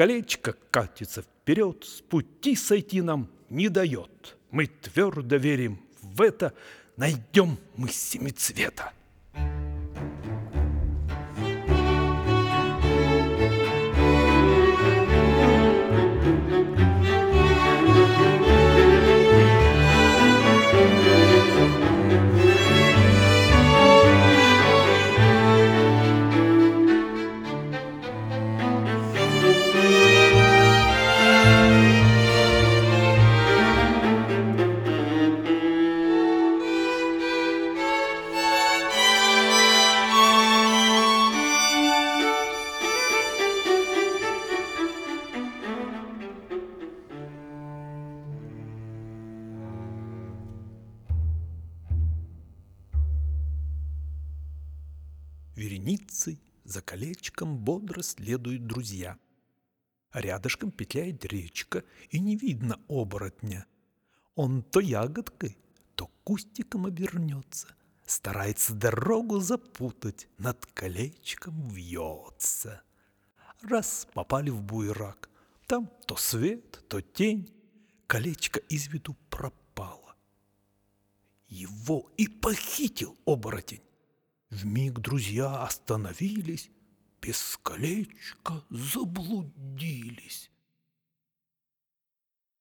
Колечко катится вперед, с пути сойти нам не дает. Мы твердо верим в это, найдем мы семицвета. Вереницей за колечком бодро следуют друзья. Рядышком петляет речка, и не видно оборотня. Он то ягодкой, то кустиком обернется, Старается дорогу запутать, над колечком вьется. Раз попали в буерак, там то свет, то тень, Колечко из виду пропало. Его и похитил оборотень. В миг друзья остановились, без колечка заблудились.